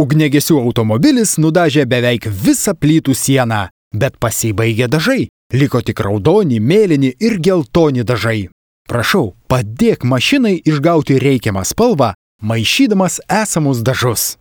Ugnegesių automobilis nudažė beveik visą plytų sieną, bet pasibaigė dažai. Liko tik raudoni, mėlyni ir geltoni dažai. Prašau, padėk mašinai išgauti reikiamą spalvą, maišydamas esamus dažus.